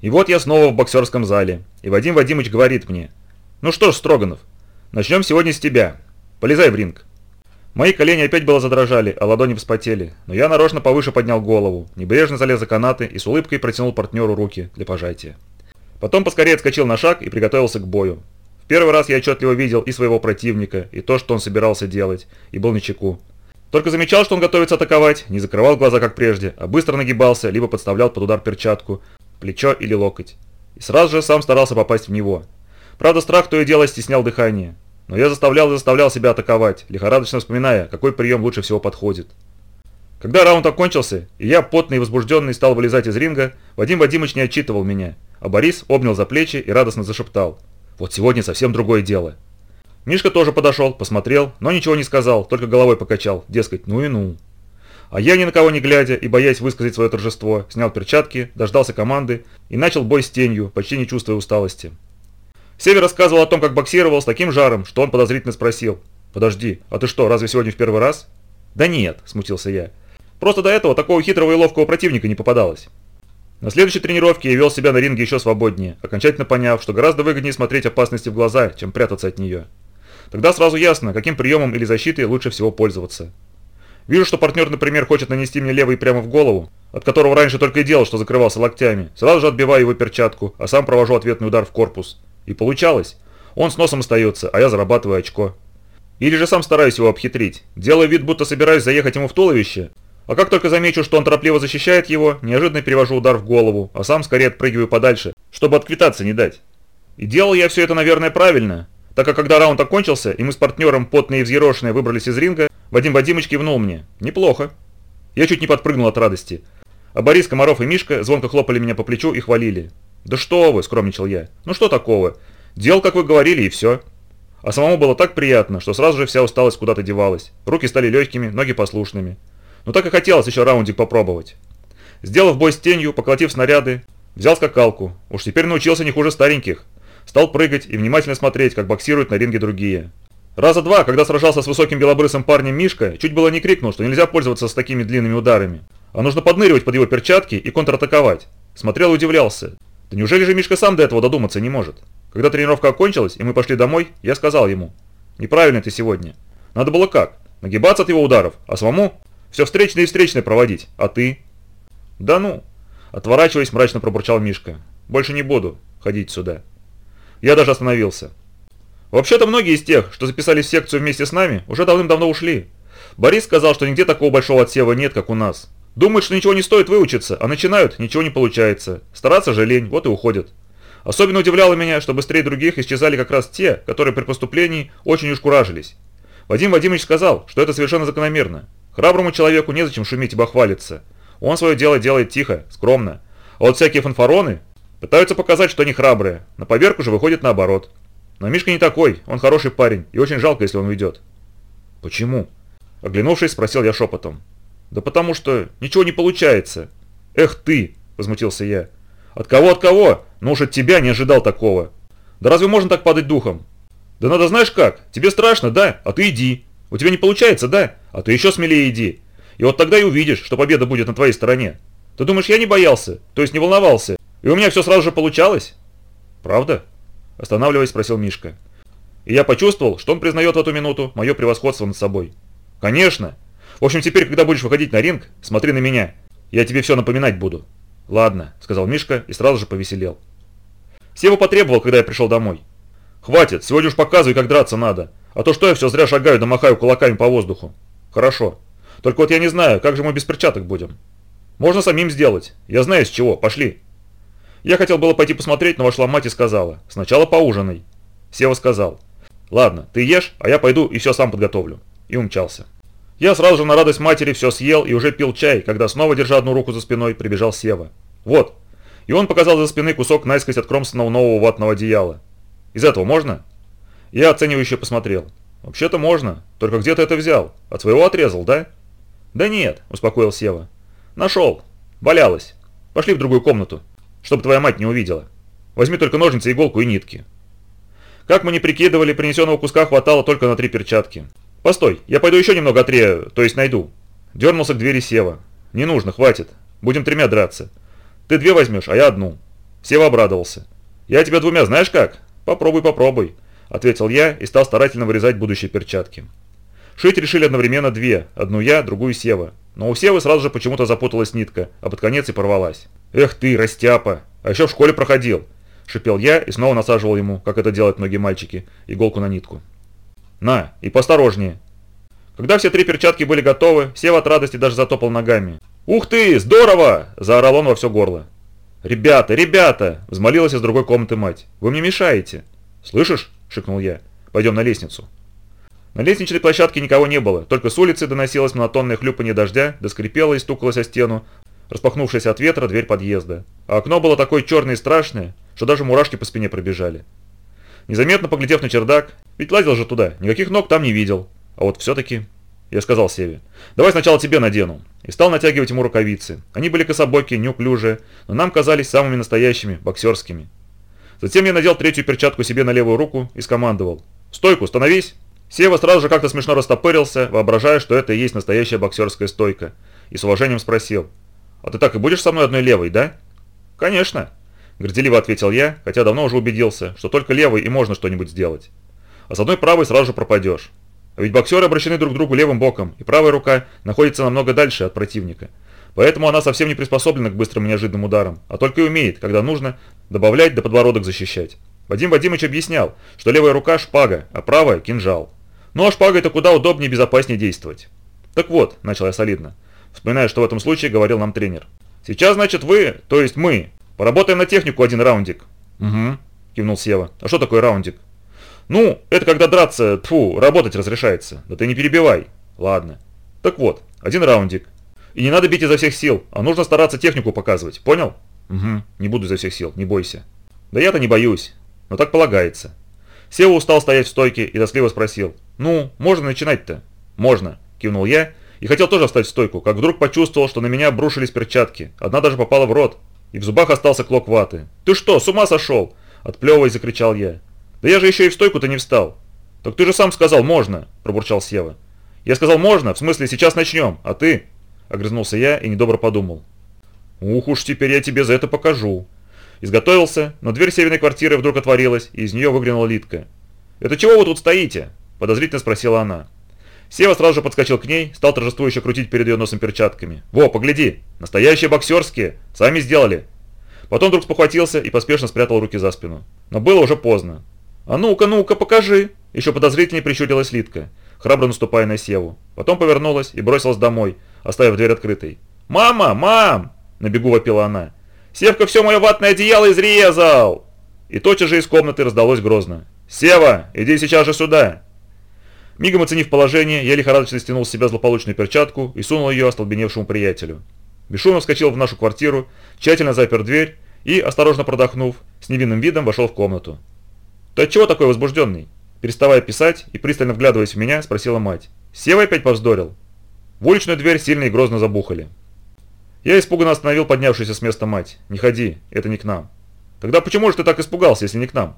И вот я снова в боксерском зале, и Вадим Вадимович говорит мне, «Ну что ж, Строганов, начнем сегодня с тебя. Полезай в ринг». Мои колени опять было задрожали, а ладони вспотели, но я нарочно повыше поднял голову, небрежно залез за канаты и с улыбкой протянул партнеру руки для пожатия. Потом поскорее отскочил на шаг и приготовился к бою. В первый раз я отчетливо видел и своего противника, и то, что он собирался делать, и был на чеку. Только замечал, что он готовится атаковать, не закрывал глаза, как прежде, а быстро нагибался, либо подставлял под удар перчатку, плечо или локоть. И сразу же сам старался попасть в него. Правда, страх то и дело стеснял дыхание. Но я заставлял и заставлял себя атаковать, лихорадочно вспоминая, какой прием лучше всего подходит. Когда раунд окончился, и я, потный и возбужденный, стал вылезать из ринга, Вадим Вадимович не отчитывал меня, а Борис обнял за плечи и радостно зашептал. «Вот сегодня совсем другое дело». Мишка тоже подошел, посмотрел, но ничего не сказал, только головой покачал, дескать, ну и ну. А я ни на кого не глядя и боясь высказать свое торжество, снял перчатки, дождался команды и начал бой с тенью, почти не чувствуя усталости. Север рассказывал о том, как боксировал с таким жаром, что он подозрительно спросил. «Подожди, а ты что, разве сегодня в первый раз?» «Да нет», – смутился я. «Просто до этого такого хитрого и ловкого противника не попадалось». На следующей тренировке я вел себя на ринге еще свободнее, окончательно поняв, что гораздо выгоднее смотреть опасности в глаза, чем прятаться от нее. Тогда сразу ясно, каким приемом или защитой лучше всего пользоваться. Вижу, что партнер, например, хочет нанести мне левый прямо в голову, от которого раньше только и делал, что закрывался локтями. Сразу же отбиваю его перчатку, а сам провожу ответный удар в корпус. И получалось. Он с носом остается, а я зарабатываю очко. Или же сам стараюсь его обхитрить. Делаю вид, будто собираюсь заехать ему в туловище, а как только замечу, что он торопливо защищает его, неожиданно перевожу удар в голову, а сам скорее отпрыгиваю подальше, чтобы отквитаться не дать. И делал я все это, наверное, правильно, так как когда раунд окончился, и мы с партнером, потные и взъерошенные, выбрались из ринга, Вадим Вадимович кивнул мне. Неплохо. Я чуть не подпрыгнул от радости. А Борис, Комаров и Мишка звонко хлопали меня по плечу и хвалили. «Да что вы!» – скромничал я. «Ну что такого? Делал, как вы говорили, и все». А самому было так приятно, что сразу же вся усталость куда-то девалась. Руки стали легкими, ноги послушными. Но так и хотелось еще раундик попробовать. Сделав бой с тенью, поколотив снаряды, взял скакалку. Уж теперь научился не хуже стареньких. Стал прыгать и внимательно смотреть, как боксируют на ринге другие. Раза два, когда сражался с высоким белобрысым парнем Мишка, чуть было не крикнул, что нельзя пользоваться с такими длинными ударами, а нужно подныривать под его перчатки и контратаковать. Смотрел и удивлялся. Да неужели же Мишка сам до этого додуматься не может? Когда тренировка окончилась и мы пошли домой, я сказал ему, неправильно ты сегодня. Надо было как? Нагибаться от его ударов, а самому все встречное и встречное проводить, а ты? Да ну. Отворачиваясь, мрачно пробурчал Мишка. Больше не буду ходить сюда. Я даже остановился. Вообще-то многие из тех, что записались в секцию вместе с нами, уже давным-давно ушли. Борис сказал, что нигде такого большого отсева нет, как у нас. Думают, что ничего не стоит выучиться, а начинают, ничего не получается. Стараться же лень, вот и уходят. Особенно удивляло меня, что быстрее других исчезали как раз те, которые при поступлении очень уж куражились. Вадим Вадимович сказал, что это совершенно закономерно. Храброму человеку незачем шуметь и бахвалиться. Он свое дело делает тихо, скромно. А вот всякие фанфароны пытаются показать, что они храбрые. На поверку же выходит наоборот. Но Мишка не такой, он хороший парень, и очень жалко, если он уйдет. «Почему?» Оглянувшись, спросил я шепотом. «Да потому что ничего не получается». «Эх ты!» – возмутился я. «От кого, от кого? Ну уж от тебя не ожидал такого. Да разве можно так падать духом? Да надо знаешь как, тебе страшно, да? А ты иди. У тебя не получается, да? А ты еще смелее иди. И вот тогда и увидишь, что победа будет на твоей стороне. Ты думаешь, я не боялся, то есть не волновался, и у меня все сразу же получалось? Правда? Останавливаясь, спросил Мишка. И я почувствовал, что он признает в эту минуту мое превосходство над собой. Конечно. В общем, теперь, когда будешь выходить на ринг, смотри на меня. Я тебе все напоминать буду. Ладно, сказал Мишка и сразу же повеселел. Сева потребовал, когда я пришел домой. Хватит, сегодня уж показывай, как драться надо. А то что я все зря шагаю да кулаками по воздуху? Хорошо. Только вот я не знаю, как же мы без перчаток будем? Можно самим сделать. Я знаю с чего. Пошли. Я хотел было пойти посмотреть, но вошла мать и сказала. Сначала поужинай. Сева сказал. Ладно, ты ешь, а я пойду и все сам подготовлю. И умчался. Я сразу же на радость матери все съел и уже пил чай, когда снова, держа одну руку за спиной, прибежал Сева. Вот. И он показал за спины кусок наискось откромственного нового ватного одеяла. Из этого можно? Я оценивающе посмотрел. «Вообще-то можно, только где ты это взял? От своего отрезал, да?» «Да нет», – успокоил Сева. «Нашел. Валялась. Пошли в другую комнату, чтобы твоя мать не увидела. Возьми только ножницы, иголку и нитки». Как мы не прикидывали, принесенного куска хватало только на три перчатки. «Постой, я пойду еще немного отрею, то есть найду». Дернулся к двери Сева. «Не нужно, хватит. Будем тремя драться. Ты две возьмешь, а я одну». Сева обрадовался. «Я тебя двумя знаешь как? Попробуй, попробуй», – ответил я и стал старательно вырезать будущие перчатки. Шить решили одновременно две, одну я, другую Сева. Но у Севы сразу же почему-то запуталась нитка, а под конец и порвалась. «Эх ты, растяпа! А еще в школе проходил!» – шипел я и снова насаживал ему, как это делают многие мальчики, иголку на нитку. «На, и поосторожнее!» Когда все три перчатки были готовы, Сева от радости даже затопал ногами. «Ух ты, здорово!» – заорал он во все горло. «Ребята, ребята!» – взмолилась из другой комнаты мать. «Вы мне мешаете!» «Слышишь?» – шикнул я. «Пойдем на лестницу». На лестничной площадке никого не было, только с улицы доносилось монотонное хлюпанье дождя, да скрипело и стукалось о стену, распахнувшаяся от ветра дверь подъезда. А окно было такое черное и страшное, что даже мурашки по спине пробежали. Незаметно поглядев на чердак, ведь лазил же туда, никаких ног там не видел. А вот все-таки... Я сказал Севе, давай сначала тебе надену. И стал натягивать ему рукавицы. Они были кособокие, неуклюжие, но нам казались самыми настоящими, боксерскими. Затем я надел третью перчатку себе на левую руку и скомандовал. «Стойку, становись!» Сева сразу же как-то смешно растопырился, воображая, что это и есть настоящая боксерская стойка, и с уважением спросил. «А ты так и будешь со мной одной левой, да?» «Конечно!» – горделиво ответил я, хотя давно уже убедился, что только левой и можно что-нибудь сделать. А с одной правой сразу же пропадешь. А ведь боксеры обращены друг к другу левым боком, и правая рука находится намного дальше от противника. Поэтому она совсем не приспособлена к быстрым и неожиданным ударам, а только и умеет, когда нужно, добавлять до подбородок защищать. Вадим Вадимович объяснял, что левая рука – шпага, а правая – кинжал. Ну а шпагой это куда удобнее и безопаснее действовать. Так вот, начал я солидно, вспоминая, что в этом случае говорил нам тренер. Сейчас, значит, вы, то есть мы, поработаем на технику один раундик. Угу, кивнул Сева. А что такое раундик? «Ну, это когда драться, тфу, работать разрешается. Да ты не перебивай». «Ладно». «Так вот, один раундик. И не надо бить изо всех сил, а нужно стараться технику показывать, понял?» «Угу, не буду изо всех сил, не бойся». «Да я-то не боюсь, но так полагается». Сева устал стоять в стойке и тоскливо спросил. «Ну, можно начинать-то?» «Можно», – кивнул я и хотел тоже встать в стойку, как вдруг почувствовал, что на меня обрушились перчатки. Одна даже попала в рот, и в зубах остался клок ваты. «Ты что, с ума сошел?» – отплевываясь, закричал я. «Да я же еще и в стойку-то не встал». «Так ты же сам сказал, можно», – пробурчал Сева. «Я сказал, можно, в смысле, сейчас начнем, а ты?» – огрызнулся я и недобро подумал. «Ух уж, теперь я тебе за это покажу». Изготовился, но дверь северной квартиры вдруг отворилась, и из нее выглянула Литка. «Это чего вы тут стоите?» – подозрительно спросила она. Сева сразу же подскочил к ней, стал торжествующе крутить перед ее носом перчатками. «Во, погляди! Настоящие боксерские! Сами сделали!» Потом вдруг спохватился и поспешно спрятал руки за спину. Но было уже поздно. «А ну-ка, ну-ка, покажи!» Еще подозрительнее прищурилась Литка, храбро наступая на Севу. Потом повернулась и бросилась домой, оставив дверь открытой. «Мама! Мам!» – на бегу вопила она. «Севка все мое ватное одеяло изрезал!» И тотчас же из комнаты раздалось грозно. «Сева, иди сейчас же сюда!» Мигом оценив положение, я лихорадочно стянул с себя злополучную перчатку и сунул ее остолбеневшему приятелю. Бесшумно вскочил в нашу квартиру, тщательно запер дверь и, осторожно продохнув, с невинным видом вошел в комнату. «Ты отчего такой возбужденный?» Переставая писать и пристально вглядываясь в меня, спросила мать. «Сева опять повздорил?» В уличную дверь сильно и грозно забухали. Я испуганно остановил поднявшуюся с места мать. «Не ходи, это не к нам». «Тогда почему же ты так испугался, если не к нам?»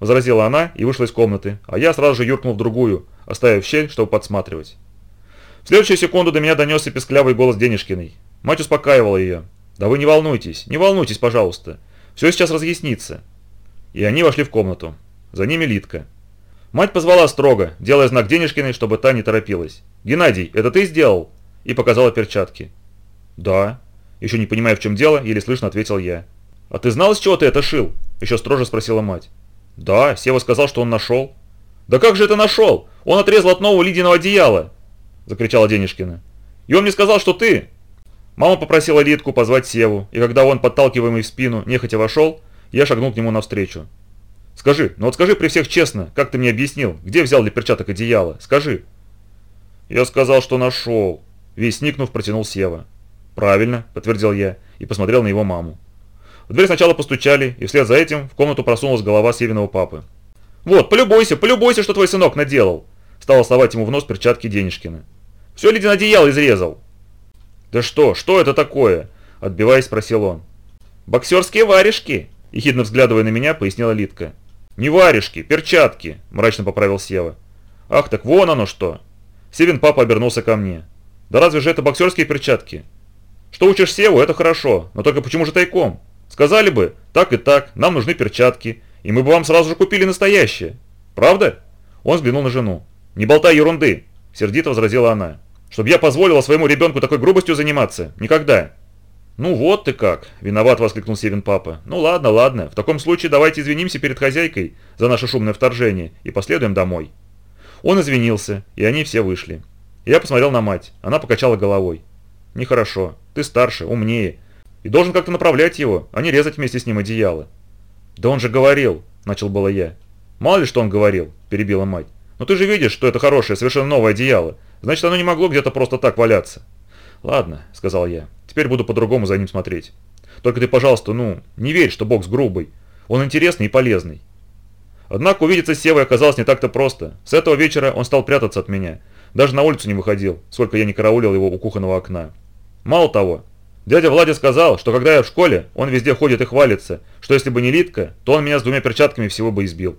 Возразила она и вышла из комнаты, а я сразу же юркнул в другую, оставив щель, чтобы подсматривать. В следующую секунду до меня донесся песклявый голос Денежкиной. Мать успокаивала ее. «Да вы не волнуйтесь, не волнуйтесь, пожалуйста. Все сейчас разъяснится». И они вошли в комнату. За ними Литка. Мать позвала строго, делая знак Денежкиной, чтобы та не торопилась. «Геннадий, это ты сделал?» И показала перчатки. «Да». Еще не понимая, в чем дело, еле слышно ответил я. «А ты знал, из чего ты это шил?» Еще строже спросила мать. «Да, Сева сказал, что он нашел». «Да как же это нашел? Он отрезал от нового Лидиного одеяла!» Закричала Денежкина. «И он мне сказал, что ты!» Мама попросила Литку позвать Севу, и когда он, подталкиваемый в спину, нехотя вошел, я шагнул к нему навстречу. Скажи, ну вот скажи при всех честно, как ты мне объяснил, где взял для перчаток одеяло? Скажи. Я сказал, что нашел. Весь сникнув, протянул Сева. Правильно, подтвердил я и посмотрел на его маму. В дверь сначала постучали, и вслед за этим в комнату просунулась голова Севиного папы. «Вот, полюбуйся, полюбуйся, что твой сынок наделал!» Стал совать ему в нос перчатки Денежкина. «Все Лидин одеяло изрезал!» «Да что, что это такое?» Отбиваясь, спросил он. «Боксерские варежки!» Ехидно взглядывая на меня, пояснила Литка. «Не варежки, перчатки», – мрачно поправил Сева. «Ах, так вон оно что!» Севин папа обернулся ко мне. «Да разве же это боксерские перчатки?» «Что учишь Севу, это хорошо, но только почему же тайком?» Сказали бы, так и так, нам нужны перчатки, и мы бы вам сразу же купили настоящие. Правда?» Он взглянул на жену. «Не болтай ерунды!» – сердито возразила она. «Чтоб я позволила своему ребенку такой грубостью заниматься? Никогда!» «Ну вот ты как!» – виноват воскликнул Севин папа. «Ну ладно, ладно, в таком случае давайте извинимся перед хозяйкой за наше шумное вторжение и последуем домой». Он извинился, и они все вышли. Я посмотрел на мать, она покачала головой. «Нехорошо, ты старше, умнее, и должен как-то направлять его, а не резать вместе с ним одеяло». «Да он же говорил», – начал было я. «Мало ли что он говорил», – перебила мать. «Но ты же видишь, что это хорошее, совершенно новое одеяло. Значит, оно не могло где-то просто так валяться». «Ладно», – сказал я. «Теперь буду по-другому за ним смотреть. Только ты, пожалуйста, ну, не верь, что бокс грубый. Он интересный и полезный». Однако увидеться с Севой оказалось не так-то просто. С этого вечера он стал прятаться от меня. Даже на улицу не выходил, сколько я не караулил его у кухонного окна. Мало того, дядя Владя сказал, что когда я в школе, он везде ходит и хвалится, что если бы не Литка, то он меня с двумя перчатками всего бы избил.